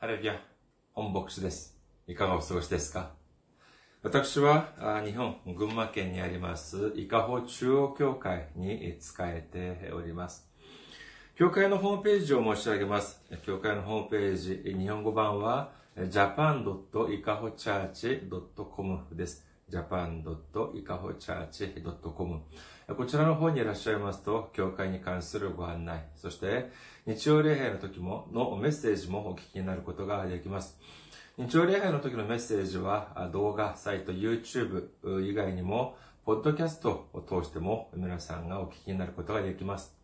ハレビア、本牧師です。いかがお過ごしですか？私は、日本、群馬県にあります、伊香保中央教会に使えております。教会のホームページを申し上げます。教会のホームページ、日本語版は、japan.ikahochurch.com です。japan.ikahochurch.com こちらの方にいらっしゃいますと、教会に関するご案内、そして日曜礼拝の時ものメッセージもお聞きになることができます。日曜礼拝の時のメッセージは動画、サイト、YouTube 以外にも、ポッドキャストを通しても皆さんがお聞きになることができます。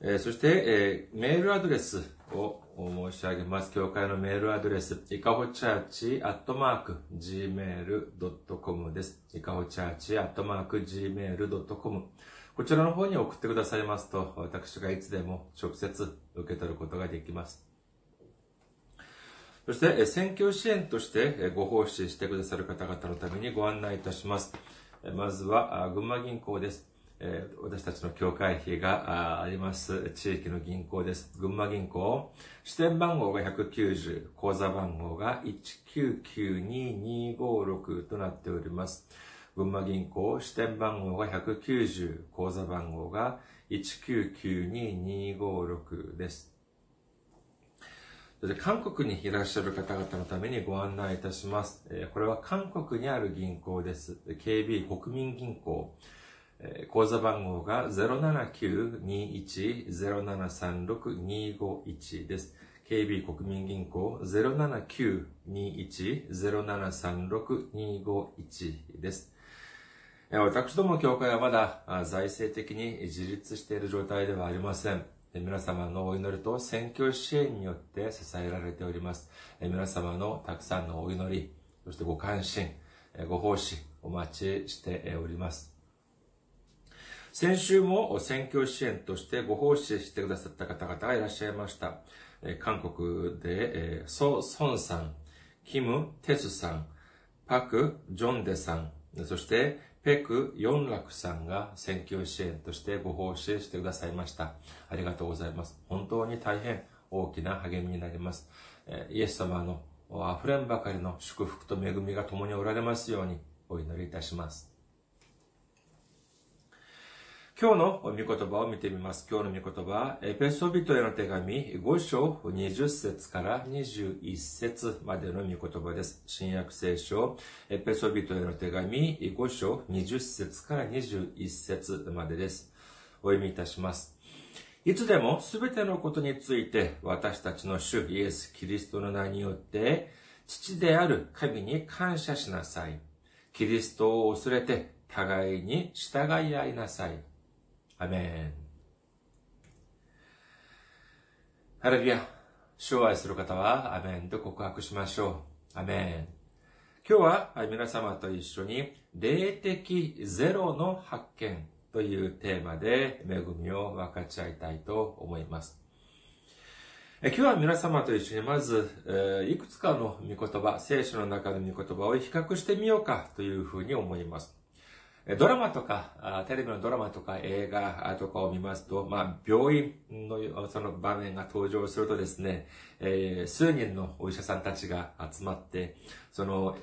えーそして、えーメールアドレスを申し上げます。教会のメールアドレス、いかほチャーチアットマーク gmail.com です。いかほチャーチアットマーク gmail.com こちらの方に送ってくださいますと、私がいつでも直接受け取ることができます。そして、選挙支援としてご奉仕してくださる方々のためにご案内いたします。まずは、群馬銀行です。えー私たちの教会費があります地域の銀行です。群馬銀行、支店番号が190、口座番号が1992256となっております。群馬銀行、支店番号が190、口座番号が1992256です。韓国にいらっしゃる方々のためにご案内いたします。これは韓国にある銀行です。KB 国民銀行。口座番号が079-21-0736-251です。KB 国民銀行079-21-0736-251です。私どもの教会はまだ財政的に自立している状態ではありません。皆様のお祈りと選挙支援によって支えられております。皆様のたくさんのお祈り、そしてご関心、ご奉仕お待ちしております。先週も選挙支援としてご奉仕してくださった方々がいらっしゃいました。韓国で、えーソ・ソンさん、キム・テスさん、パク・ジョンデさん、そしてペク・ヨンラクさんが選挙支援としてご奉仕してくださいました。ありがとうございます。本当に大変大きな励みになります。イエス様の溢れんばかりの祝福と恵みが共におられますようにお祈りいたします。今日の御言葉を見てみます。今日の御言葉は、エペソビトへの手紙5章20節から21節までの御言葉です。新約聖書、エペソビトへの手紙5章20節から21節までです。お読みいたします。いつでもすべてのことについて私たちの主イエス・キリストの名によって父である神に感謝しなさい。キリストを恐れて互いに従い合いなさい。アメン。ハレルヤ。主を愛する方は、アメンと告白しましょう。アメン。今日は皆様と一緒に、霊的ゼロの発見というテーマで恵みを分かち合いたいと思います。今日は皆様と一緒にまず、えいくつかの御言葉、聖書の中の御言葉を比較してみようかというふうに思います。ドラマとか、テレビのドラマとか映画とかを見ますと、まあ、病院のその場面が登場するとですね、えー数人のお医者さんたちが集まって、その、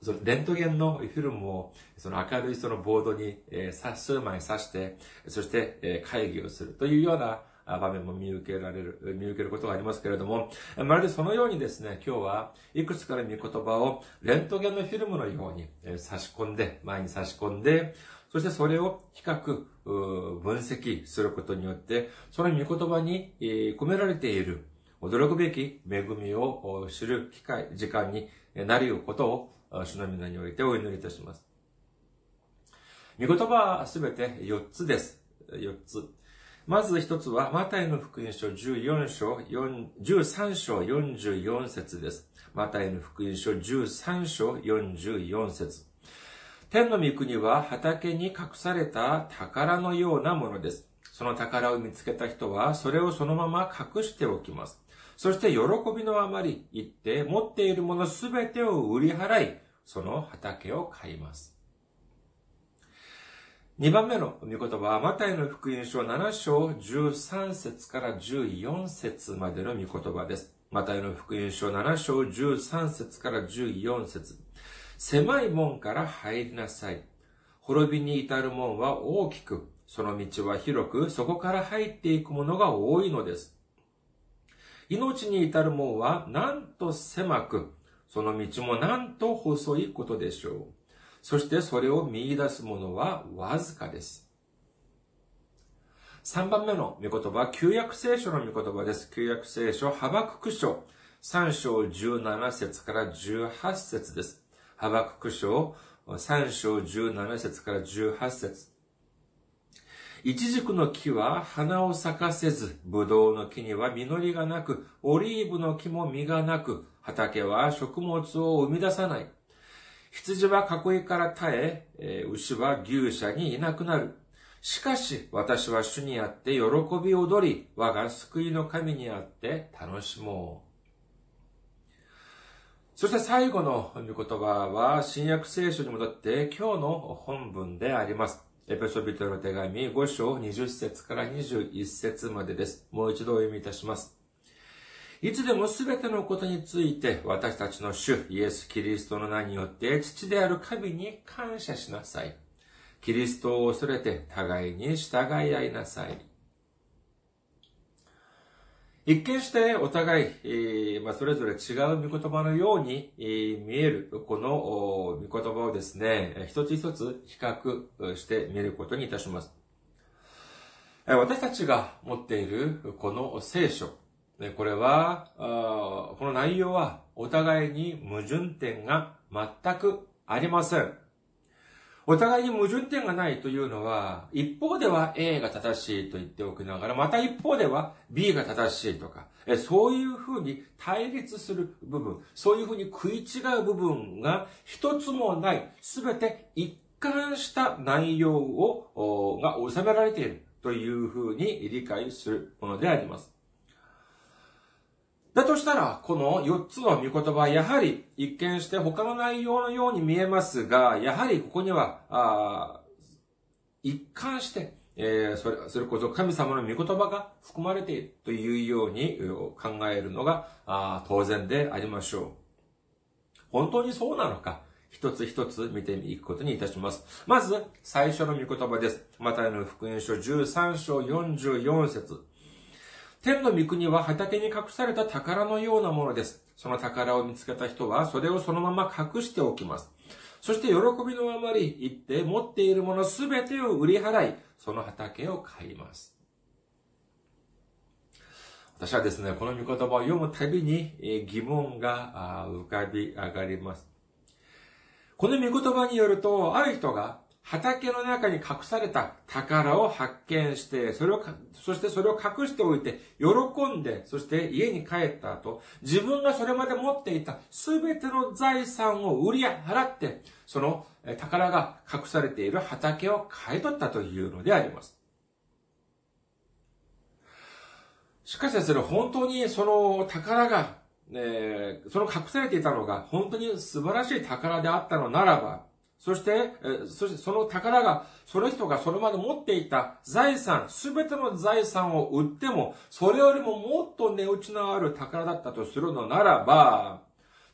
そのレントゲンのフィルムをその明るいそのボードに、えー数枚刺して、そして、えー会議をするというような場面も見受けられる、見受けることがありますけれども、まるでそのようにですね、今日はいくつかの御言葉をレントゲンのフィルムのように差し込んで、前に差し込んで、そしてそれを比較、分析することによって、その御言葉に込められている驚くべき恵みを知る機会、時間になり得ることを、主の皆においてお祈りいたします。御言葉はすべて4つです。4つ。まず一つは、マタイの福音書14章、4 13章44節です。マタイの福音書13章44節天の御国は畑に隠された宝のようなものです。その宝を見つけた人は、それをそのまま隠しておきます。そして喜びのあまり言って、持っているものすべてを売り払い、その畑を買います。2番目の御言葉は、マタイの福音書7章13節から14節までの御言葉です。マタイの福音書7章13節から14節狭い門から入りなさい。滅びに至る門は大きく、その道は広く、そこから入っていくものが多いのです。命に至る門はなんと狭く、その道もなんと細いことでしょう。そしてそれを見出すものはわずかです。3番目の御言葉旧約聖書の御言葉です。旧約聖書、ハバクク書、3章17節から18節です。ハバクク書、3章17節から18節イチジクの木は花を咲かせず、ブドウの木には実りがなく、オリーブの木も実がなく、畑は食物を生み出さない。羊は囲いから耐え、牛は牛舎にいなくなる。しかし、私は主にあって喜び踊り、我が救いの神にあって楽しもう。そして最後の御言葉は、新約聖書に戻って今日の本文であります。エペソビトの手紙5章20節から21節までです。もう一度お読みいたします。いつでもすべてのことについて私たちの主イエス・キリストの名によって父である神に感謝しなさい。キリストを恐れて互いに従い合いなさい。一見してお互い、えー、まあ、それぞれ違う御言葉のように、えー、見える、この御言葉をですね、一つ一つ比較してみることにいたします。私たちが持っているこの聖書、これは、この内容はお互いに矛盾点が全くありません。お互いに矛盾点がないというのは、一方では A が正しいと言っておきながら、また一方では B が正しいとか、そういうふうに対立する部分、そういうふうに食い違う部分が一つもない、すべて一貫した内容を、が収められているというふうに理解するものであります。だとしたら、この4つの御言葉やはり一見して他の内容のように見えますが、やはりここには、一貫して、えー、それ、それこそ神様の御言葉が含まれているというように考えるのが当然でありましょう。本当にそうなのか、一つ一つ見ていくことにいたします。まず、最初の御言葉です。マタイの福音書13章44節天の御国は畑に隠された宝のようなものです。その宝を見つけた人は、それをそのまま隠しておきます。そして喜びのあまり言って持っているものすべてを売り払い、その畑を買います。私はですね、この御言葉を読むたびに疑問が浮かび上がります。この御言葉によると、ある人が畑の中に隠された宝を発見して、それを、そしてそれを隠しておいて、喜んで、そして家に帰った後、自分がそれまで持っていた全ての財産を売り払って、その宝が隠されている畑を買い取ったというのであります。しかしですね、本当にその宝が、ね、その隠されていたのが本当に素晴らしい宝であったのならば、そして、そしてその宝が、その人がそれまで持っていた財産、すべての財産を売っても、それよりももっと値打ちのある宝だったとするのならば、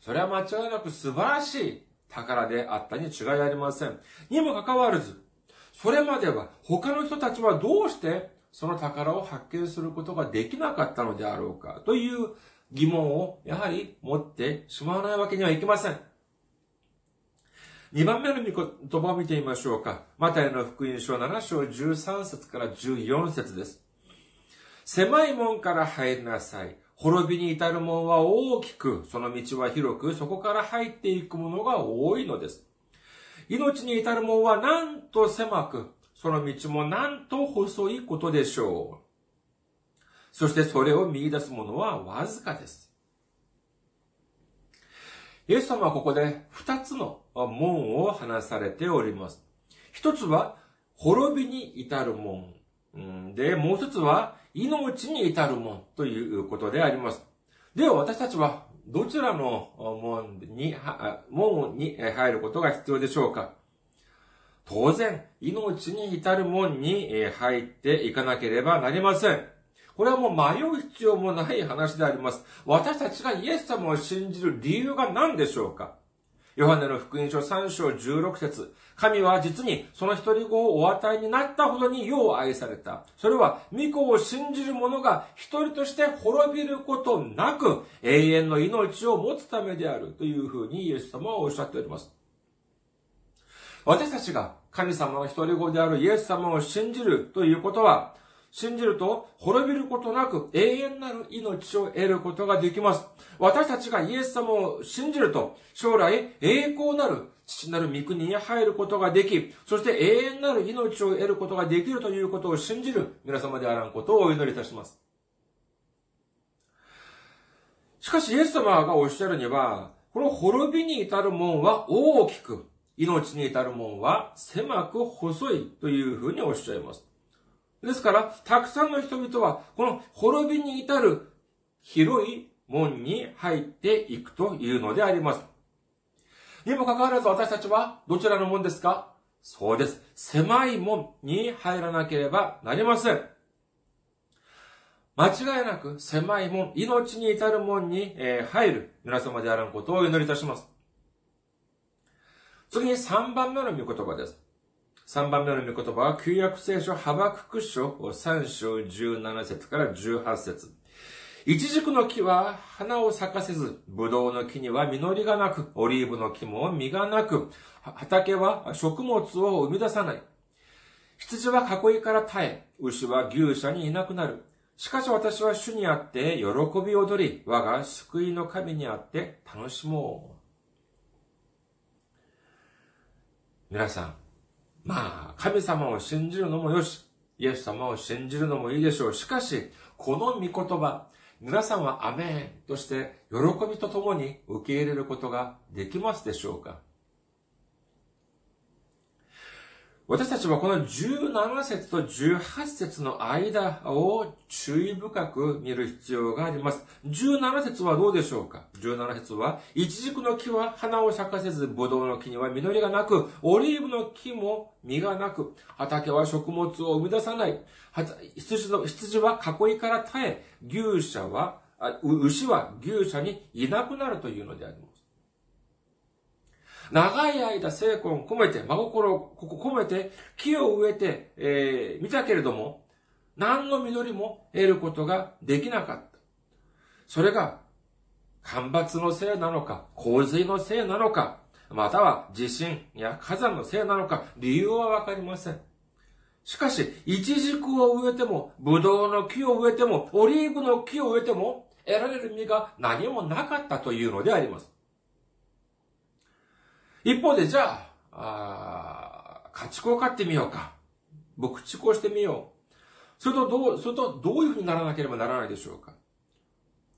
それは間違いなく素晴らしい宝であったに違いありません。にもかかわらず、それまでは他の人たちはどうしてその宝を発見することができなかったのであろうかという疑問をやはり持ってしまわないわけにはいきません。2番目の言葉を見てみましょうか。マタイの福音書7章13節から14節です。狭い門から入りなさい。滅びに至る門は大きく、その道は広く、そこから入っていくものが多いのです。命に至る門はなんと狭く、その道もなんと細いことでしょう。そしてそれを見出すものはわずかです。イエス様はここで二つの門を話されております。一つは滅びに至る門。で、もう一つは命に至る門ということであります。では私たちはどちらの門に、門に入ることが必要でしょうか当然、命に至る門に入っていかなければなりません。これはもう迷う必要もない話であります。私たちがイエス様を信じる理由が何でしょうか？ヨハネの福音書3章16節神は実にその一人子をお与えになったほどに世を愛された。それは、御子を信じる者が一人として滅びることなく、永遠の命を持つためであるというふうにイエス様はおっしゃっております。私たちが神様の一人子であるイエス様を信じるということは、信じると滅びることなく永遠なる命を得ることができます。私たちがイエス様を信じると将来栄光なる父なる御国に入ることができ、そして永遠なる命を得ることができるということを信じる皆様であらんことをお祈りいたします。しかしイエス様がおっしゃるには、この滅びに至る門は大きく、命に至る門は狭く細いというふうにおっしゃいます。ですから、たくさんの人々は、この滅びに至る広い門に入っていくというのであります。にもかかわらず私たちはどちらの門ですか？そうです。狭い門に入らなければなりません。間違いなく狭い門、命に至る門に入る皆様であることをお祈りいたします。次に3番目の御言葉です。3番目の御言葉は、旧約聖書ハバクク書3章17節から18節イチジクの木は花を咲かせず、ブドウの木には実りがなく、オリーブの木も実がなく、畑は食物を生み出さない。羊は囲いから耐え、牛は牛舎にいなくなる。しかし私は主にあって喜び踊り、我が救いの神にあって楽しもう。皆さん、まあ、神様を信じるのもよし、イエス様を信じるのもいいでしょう。しかし、この御言葉、皆さんはアメンとして喜びとともに受け入れることができますでしょうか？私たちはこの17節と18節の間を注意深く見る必要があります。17節はどうでしょうか ?17 節は、イチジクの木は花を咲かせず、ブドウの木には実りがなく、オリーブの木も実がなく、畑は食物を生み出さない。羊の羊は囲いから耐え、牛舎は、牛は牛舎にいなくなるというのであります。長い間精魂込めて、真心を込めて、木を植えて、えー、見たけれども、何の実りも得ることができなかった。それが、干ばつのせいなのか、洪水のせいなのか、または地震や火山のせいなのか、理由はわかりません。しかし、イチジクを植えても、ブドウの木を植えても、オリーブの木を植えても、得られる実が何もなかったというのであります。一方で、じゃあ、あ家畜を飼ってみようか。牧畜をしてみよう。それとどう、それとどういうふうにならなければならないでしょうか。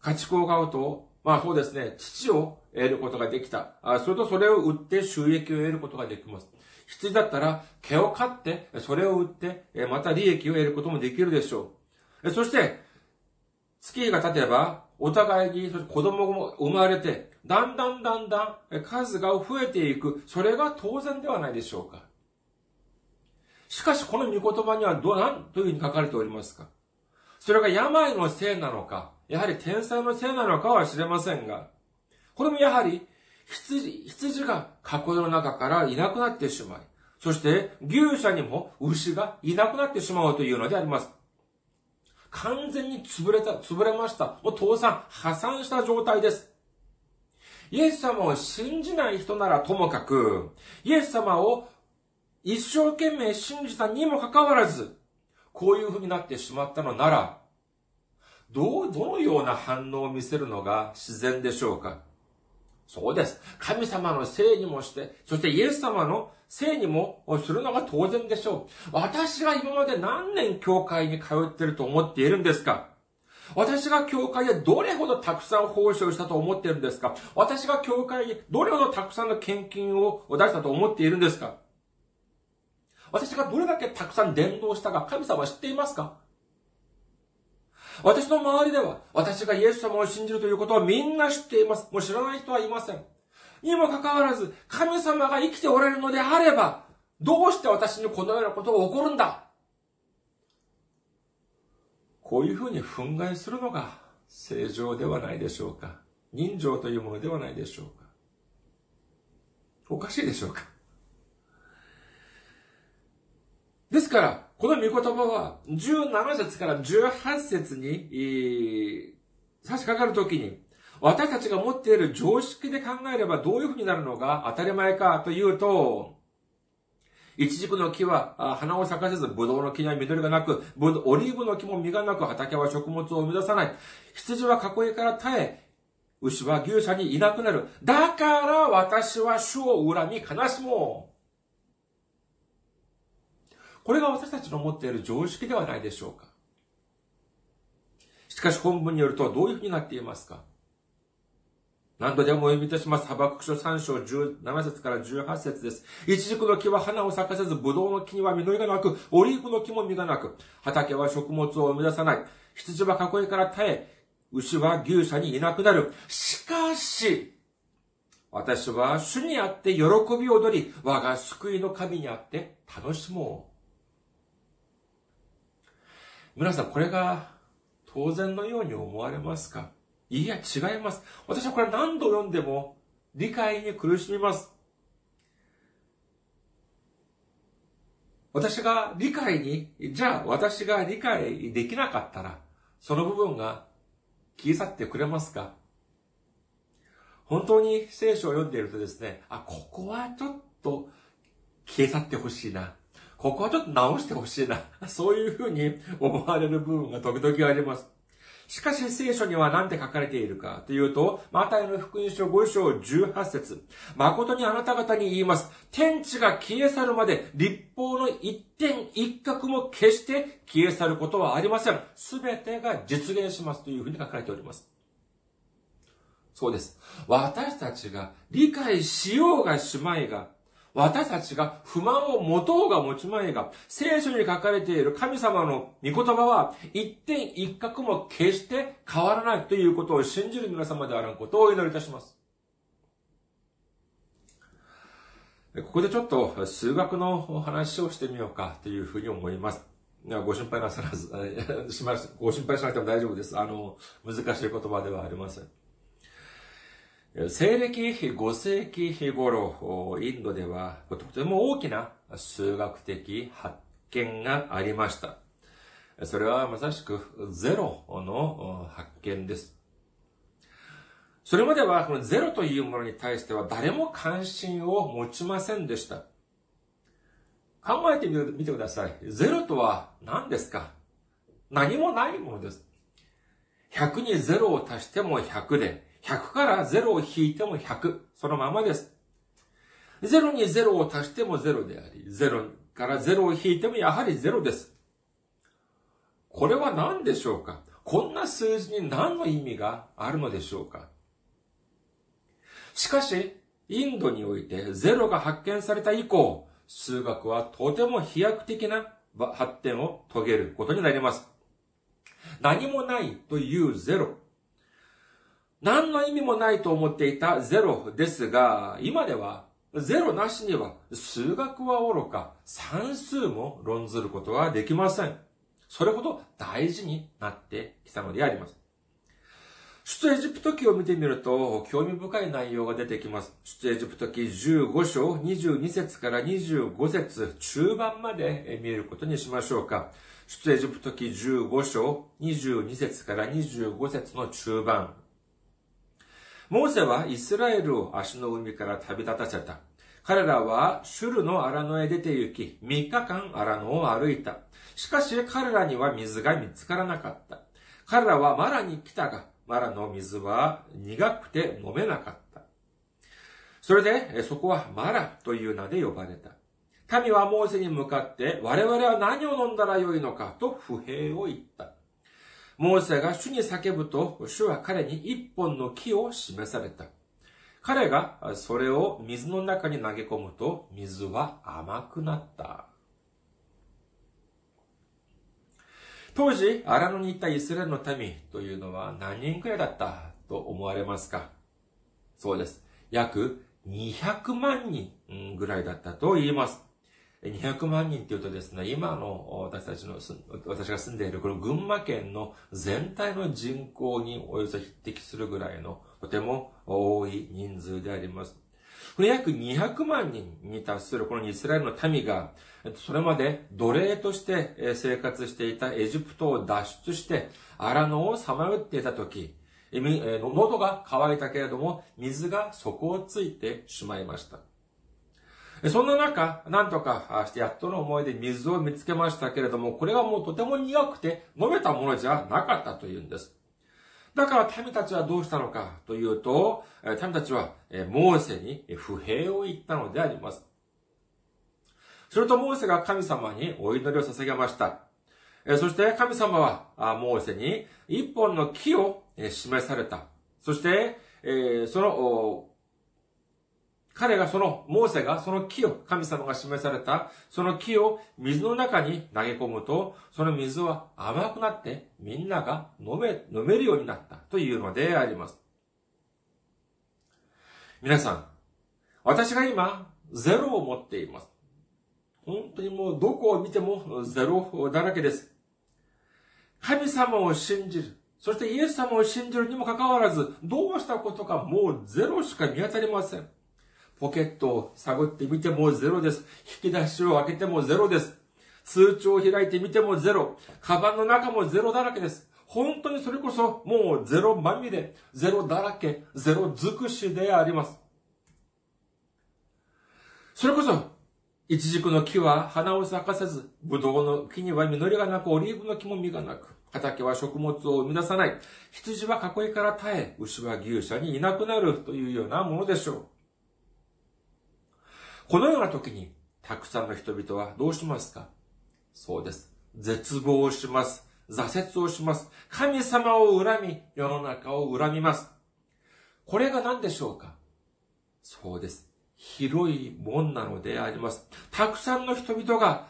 家畜を飼うと、まあそうですね、土を得ることができた。あそれとそれを売って収益を得ることができます。羊だったら毛を飼って、それを売って、また利益を得ることもできるでしょう。そして、月が経てば、お互いに子供も生まれて、だんだんだんだん数が増えていく。それが当然ではないでしょうか。しかし、この御言葉にはどう、なんというふうに書かれておりますかそれが病のせいなのか、やはり天才のせいなのかは知れませんが、これもやはり、羊、羊が囲いの中からいなくなってしまい、そして牛舎にも牛がいなくなってしまうというのであります。完全に潰れた、潰れました。もう倒産、破産した状態です。イエス様を信じない人ならともかく、イエス様を一生懸命信じたにもかかわらず、こういう風になってしまったのなら、どう、どのような反応を見せるのが自然でしょうか？そうです。神様のせいにもして、そしてイエス様のせいにもするのが当然でしょう。私が今まで何年教会に通ってると思っているんですか？私が教会でどれほどたくさん奉仕をしたと思っているんですか？私が教会にどれほどたくさんの献金を出したと思っているんですか？私がどれだけたくさん伝道したか神様は知っていますか？私の周りでは、私がイエス様を信じるということはみんな知っています。もう知らない人はいません。にもかかわらず、神様が生きておられるのであれば、どうして私にこのようなことが起こるんだ？こういうふうに憤慨するのが正常ではないでしょうか。人情というものではないでしょうか。おかしいでしょうか。ですから、この御言葉は17節から18節に、差し掛かるときに、私たちが持っている常識で考えればどういうふうになるのが当たり前かというと、イチジクの木は花を咲かせず、ブドウの木には緑がなく、オリーブの木も実がなく、畑は食物を生み出さない。羊は囲いから耐え、牛は牛舎にいなくなる。だから私は主を恨み悲しもう。これが私たちの持っている常識ではないでしょうか。しかし本文によるとどういうふうになっていますか何度でもお読みいたします。ハバク書3章17節から18節です。イチジクの木は花を咲かせず、ブドウの木には実りがなく、オリーブの木も実がなく、畑は食物を生み出さない。羊は囲いから耐え、牛は牛舎にいなくなる。しかし、私は主にあって喜び踊り、我が救いの神にあって楽しもう。皆さん、これが当然のように思われますか？いや、違います。私はこれ何度読んでも理解に苦しみます。私が理解に、じゃあ私が理解できなかったら、その部分が消え去ってくれますか？本当に聖書を読んでいるとですね、あ、ここはちょっと消え去ってほしいな。ここはちょっと直してほしいな。そういうふうに思われる部分が時々あります。しかし聖書には何て書かれているかというと、マタイの福音書5章18節誠にあなた方に言います。天地が消え去るまで、立法の一点一角も決して消え去ることはありません。すべてが実現しますというふうに書かれております。そうです。私たちが理解しようがしまいが、私たちが不満を持とうが持ちまいが、聖書に書かれている神様の御言葉は一点一角も決して変わらないということを信じる皆様であることをお祈りいたします。ここでちょっと数学のお話をしてみようかというふうに思います。ご心配なさらず、しま。ご心配しなくても大丈夫です。あの、難しい言葉ではありません。西暦5世紀頃、インドではとても大きな数学的発見がありました。それはまさしくゼロの発見です。それまではこのゼロというものに対しては誰も関心を持ちませんでした。考えてみてください。ゼロとは何ですか？何もないものです。100にゼロを足しても100で、100から0を引いても100。そのままです。0に0を足しても0であり、0から0を引いてもやはり0です。これは何でしょうか？こんな数字に何の意味があるのでしょうか？しかし、インドにおいてゼロが発見された以降、数学はとても飛躍的な発展を遂げることになります。何もないというゼロ。何の意味もないと思っていたゼロですが、今ではゼロなしには数学は愚か、算数も論ずることはできません。それほど大事になってきたのであります。出エジプト記を見てみると、興味深い内容が出てきます。出エジプト記15章22節から25節中盤まで見えることにしましょうか。出エジプト記15章22節から25節の中盤。モーセはイスラエルを足の海から旅立たせた。彼らはシュルの荒野へ出て行き、3日間荒野を歩いた。しかし彼らには水が見つからなかった。彼らはマラに来たが、マラの水は苦くて飲めなかった。それで、そこはマラという名で呼ばれた。民はモーセに向かって、我々は何を飲んだらよいのかと不平を言った。モーセが主に叫ぶと、主は彼に一本の木を示された。彼がそれを水の中に投げ込むと、水は甘くなった。当時、荒野にいたイスラエルの民というのは何人くらいだったと思われますか？そうです。約200万人ぐらいだったと言います。200万人っていうとですね、今の私たちの、私が住んでいるこの群馬県の全体の人口におよそ匹敵するぐらいのとても多い人数であります。これ約200万人に達するこのイスラエルの民が、それまで奴隷として生活していたエジプトを脱出して荒野をさまよっていたとき、喉が渇いたけれども水が底をついてしまいました。そんな中、なんとかしてやっとの思いで水を見つけましたけれども、これはもうとても苦くて飲めたものじゃなかったというんです。だから民たちはどうしたのかというと、民たちはモーセに不平を言ったのであります。するとモーセが神様にお祈りを捧げました。そして神様はモーセに一本の木を示された。そして、その彼がその、モーセがその木を、神様が示された、その木を水の中に投げ込むと、その水は甘くなって、みんなが飲め、飲めるようになったというのであります。皆さん、私が今、ゼロを持っています。本当にもうどこを見てもゼロだらけです。神様を信じる。そしてイエス様を信じるにもかかわらず、どうしたことかもうゼロしか見当たりません。ポケットを探ってみてもゼロです。引き出しを開けてもゼロです。通帳を開いてみてもゼロ。カバンの中もゼロだらけです。本当にそれこそもうゼロまみれ、ゼロだらけ、ゼロ尽くしであります。それこそ、イチジクの木は花を咲かせず、ブドウの木には実りがなく、オリーブの木も実がなく、畑は食物を生み出さない。羊は囲いから耐え、牛は牛舎にいなくなるというようなものでしょう。このような時に、たくさんの人々はどうしますか？そうです。絶望します。挫折をします。神様を恨み、世の中を恨みます。これが何でしょうか？そうです。広い門なのであります。たくさんの人々が、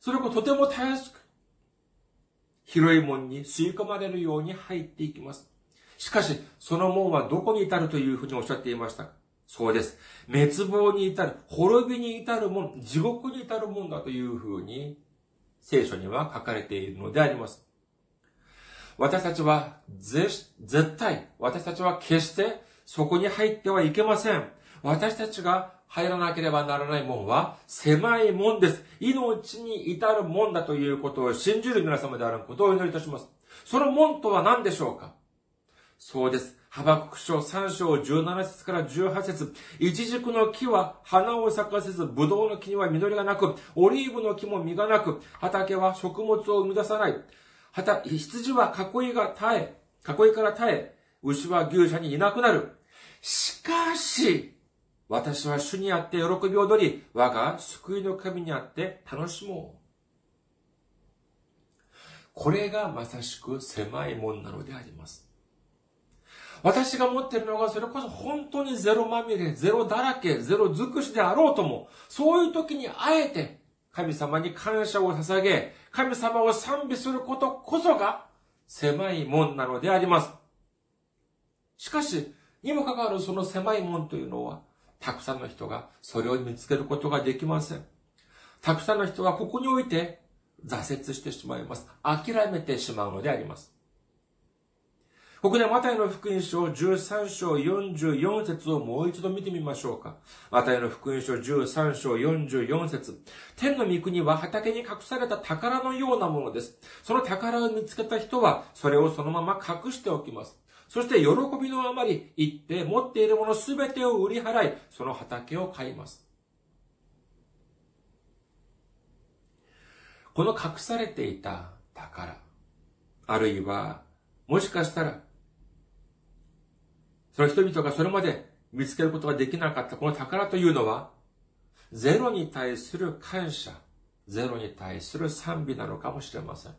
それをとてもたやすく、広い門に吸い込まれるように入っていきます。しかし、その門はどこに至るというふうにおっしゃっていましたか？そうです。滅亡に至る、滅びに至るもん、地獄に至るもんだというふうに、聖書には書かれているのであります。私たちは、絶対、私たちは決してそこに入ってはいけません。私たちが入らなければならない門は狭い門です。命に至る門だということを信じる皆様であることをお祈りいたします。その門とは何でしょうか？そうです。ハバクク書3章17節から18節イチジクの木は花を咲かせず、ブドウの木には実りがなく、オリーブの木も実がなく、畑は食物を生み出さない。羊は囲いが耐え、囲いから耐え、牛は牛舎にいなくなる。しかし、私は主にあって喜び踊り、我が救いの神にあって楽しもう。これがまさしく狭いもんなのであります。私が持っているのがそれこそ本当にゼロまみれ、ゼロだらけ、ゼロ尽くしであろうとも、そういう時にあえて神様に感謝を捧げ、神様を賛美することこそが狭いもんなのであります。しかし、にもかかわらずその狭い門というのは、たくさんの人がそれを見つけることができません。たくさんの人がここにおいて挫折してしまいます。諦めてしまうのであります。ここでマタイの福音書13章44節をもう一度見てみましょうか。マタイの福音書13章44節天の御国は畑に隠された宝のようなものです。その宝を見つけた人は、それをそのまま隠しておきます。そして喜びのあまり行って持っているものすべてを売り払い、その畑を買います。この隠されていた宝、あるいは、もしかしたらの人々がそれまで見つけることができなかったこの宝というのは、ゼロに対する感謝、ゼロに対する賛美なのかもしれません。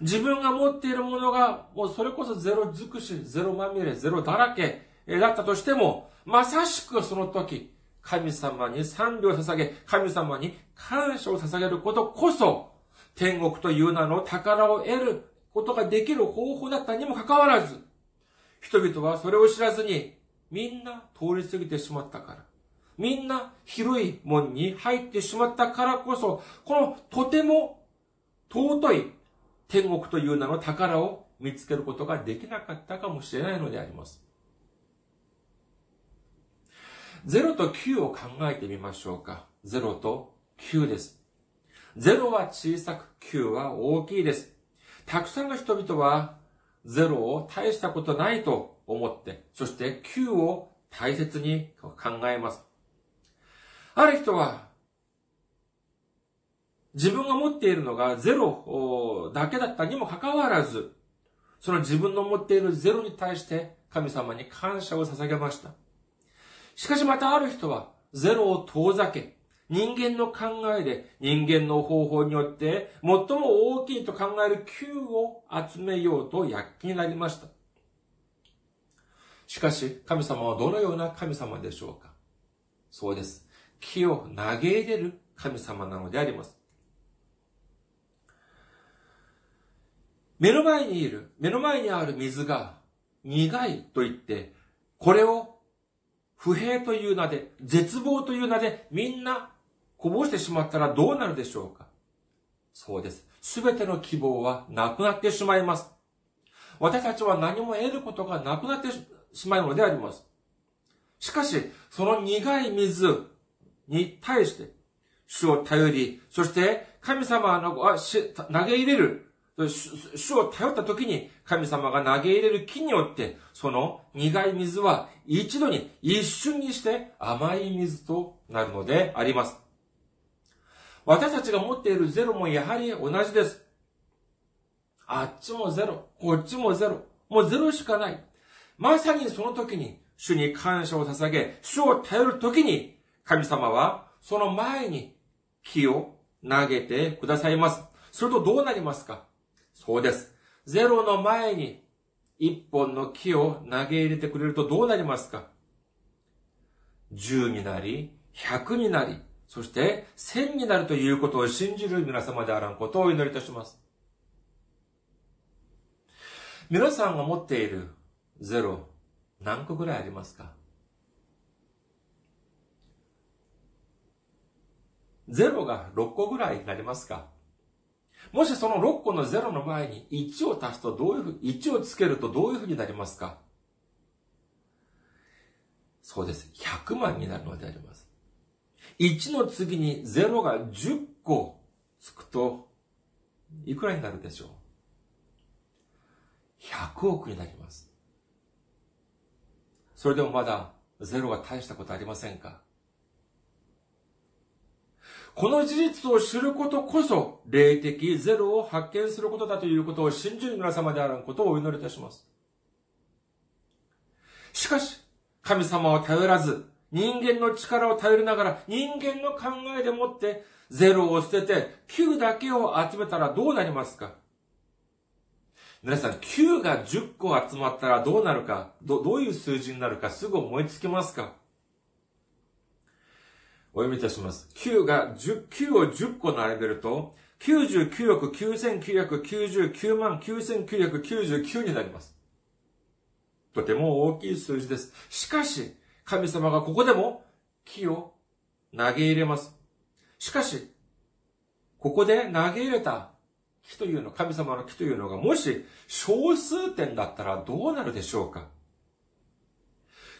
自分が持っているものが、もうそれこそゼロ尽くし、ゼロまみれ、ゼロだらけだったとしても、まさしくその時、神様に賛美を捧げ、神様に感謝を捧げることこそ、天国という名の宝を得ることができる方法だったにもかかわらず、人々はそれを知らずに、みんな通り過ぎてしまったから。みんな広い門に入ってしまったからこそ、このとても尊い天国という名の宝を見つけることができなかったかもしれないのであります。0と9を考えてみましょうか。0と9です。0は小さく、9は大きいです。たくさんの人々は0を大したことないと思って、そして9を大切に考えます。ある人は、自分が持っているのがゼロだけだったにもかかわらず、その自分の持っているゼロに対して神様に感謝を捧げました。しかしまたある人は、ゼロを遠ざけ、人間の考えで、人間の方法によって、最も大きいと考える9を集めようと躍起になりました。しかし、神様はどのような神様でしょうか？そうです。木を投げ入れる神様なのであります。目の前にいる、目の前にある水が苦いと言って、これを不平という名で、絶望という名でみんなこぼしてしまったらどうなるでしょうか？そうです。すべての希望はなくなってしまいます。私たちは何も得ることがなくなってしまうのであります。しかし、その苦い水に対して、主を頼り、そして神様の投げ入れる、主を頼った時に神様が投げ入れる木によって、その苦い水は一度に一瞬にして甘い水となるのであります。私たちが持っているゼロもやはり同じです。あっちもゼロ、こっちもゼロ。もうゼロしかない。まさにその時に主に感謝を捧げ、主を頼る時に神様はその前に木を投げてくださいます。するとどうなりますか？そうです。ゼロの前に一本の木を投げ入れてくれるとどうなりますか ?10 になり、100になり、そして1000になるということを信じる皆様であらんことをお祈りいたします。皆さんが持っているゼロ、何個ぐらいありますか？ゼロが6個ぐらいになりますか？もしその6個のゼロの前に1を足すとどういうふう、1をつけるとどういうふうになりますか？そうです。100万になるのであります。1の次に0が10個つくと、いくらになるでしょう ?100 億になります。それでもまだゼロが大したことありませんか？この事実を知ることこそ、霊的ゼロを発見することだということを信じる皆様であることをお祈りいたします。しかし、神様を頼らず、人間の力を頼りながら、人間の考えでもって、ゼロを捨てて、9だけを集めたらどうなりますか？皆さん、9が10個集まったらどうなるか、ど、どういう数字になるかすぐ思いつきますか？お読みいたします。9が10、9を10個並べると、99億9999万9999になります。とても大きい数字です。しかし、神様がここでも木を投げ入れます。しかし、ここで投げ入れた木というの、神様の木というのが、もし小数点だったらどうなるでしょうか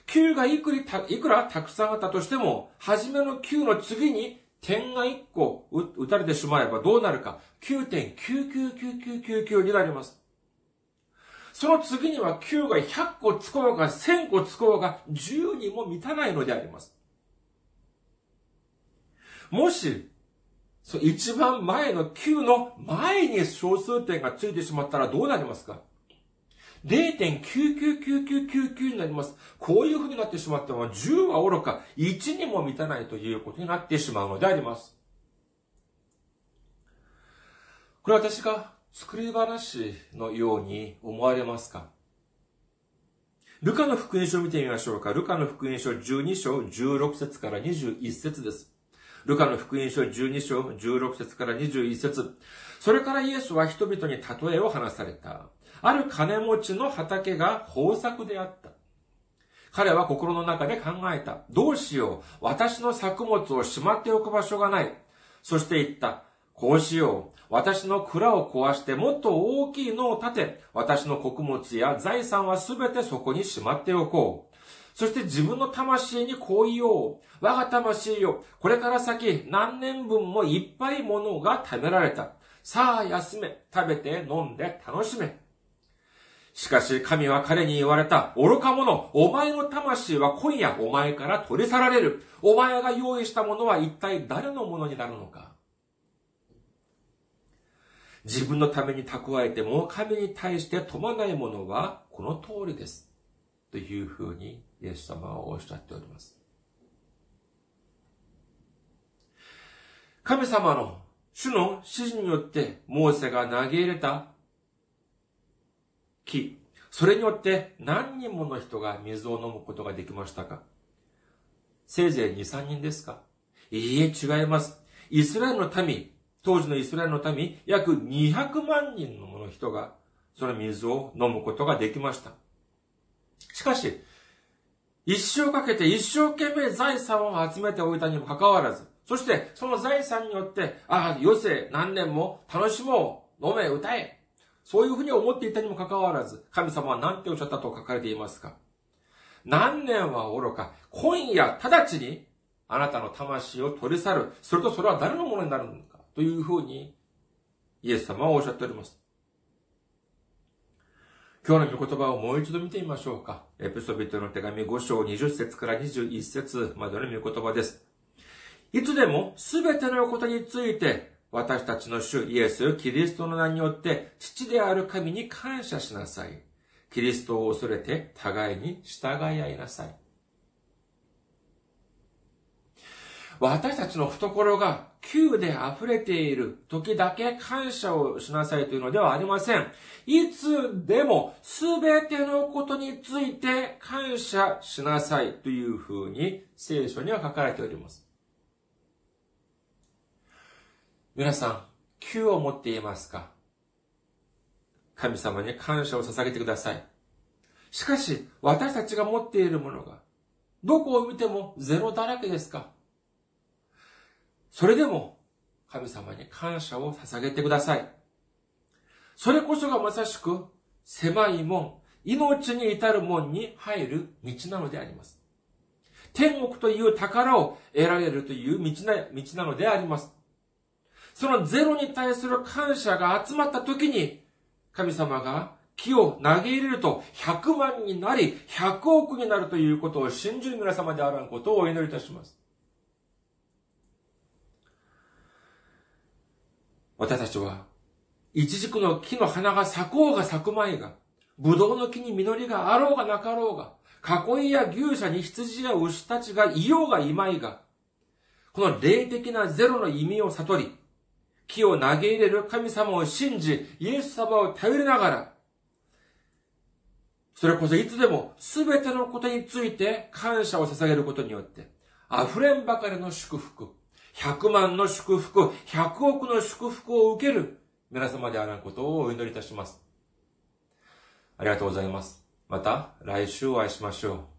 ？9がいくらいくらたくさんあったとしても、初めの9の次に点が1個打たれてしまえばどうなるか。9.99999になります。その次には9が100個つこうが1000個つこうが10にも満たないのであります。もし、そ一番前の9の前に小数点がついてしまったらどうなりますか？0.999999になります。こういう風になってしまったのは10は愚か、1にも満たないということになってしまうのであります。これ私が作り話のように思われますか？ルカの福音書を見てみましょうか。ルカの福音書12章16節から21節です。ルカの福音書12章16節から21節それからイエスは人々に例えを話された。ある金持ちの畑が豊作であった。彼は心の中で考えた。どうしよう。私の作物をしまっておく場所がない。そして言った。こうしよう。私の蔵を壊してもっと大きいのを建て、私の穀物や財産はすべてそこにしまっておこう。そして自分の魂にこう言おう。我が魂よ。これから先何年分もいっぱいものが食べられた。さあ休め。食べて飲んで楽しめ。しかし神は彼に言われた。愚か者、お前の魂は今夜お前から取り去られる。お前が用意したものは一体誰のものになるのか自分のために蓄えても神に対して富まないものはこの通りです。というふうにイエス様はおっしゃっております。神様の主の指示によってモーセが投げ入れた木、それによって何人もの人が水を飲むことができましたか？せいぜい2、3人ですか？いいえ、違います。イスラエルの民、当時のイスラエルの民、約200万人のの人が、その水を飲むことができました。しかし、一生かけて一生懸命財産を集めておいたにもかかわらず、そしてその財産によって、ああ、余生何年も楽しもう、飲め、歌え、そういうふうに思っていたにもかかわらず、神様は何ておっしゃったと書かれていますか何年は愚か、今夜直ちにあなたの魂を取り去る。それとそれは誰のものになるのかというふうに、イエス様はおっしゃっております。今日の御言葉をもう一度見てみましょうか。エピソビトの手紙5章20節から21節までの御言葉です。いつでもすべてのことについて私たちの主イエス、キリストの名によって父である神に感謝しなさい。キリストを恐れて互いに従い合いなさい。私たちの懐が急で溢れている時だけ感謝をしなさいというのではありません。いつでも全てのことについて感謝しなさいというふうに聖書には書かれております。皆さん、急を持っていますか？神様に感謝を捧げてください。しかし、私たちが持っているものが、どこを見てもゼロだらけですか？それでも、神様に感謝を捧げてください。それこそがまさしく、狭い門、命に至る門に入る道なのであります。天国という宝を得られるという道な道なのであります。そのゼロに対する感謝が集まった時に、神様が木を投げ入れると100万になり、100億になるということを信じる皆様であらんことをお祈りいたします。私たちは、イチジクの木の花が咲こうが咲くまいが、ブドウの木に実りがあろうがなかろうが、囲いや牛舎に羊や牛たちがいようがいまいが、この霊的なゼロの意味を悟り、木を投げ入れる神様を信じ、イエス様を頼りながら、それこそいつでも全てのことについて感謝を捧げることによって、溢れんばかりの祝福、100万の祝福、100億の祝福を受ける皆様であることをお祈りいたします。ありがとうございます。また来週お会いしましょう。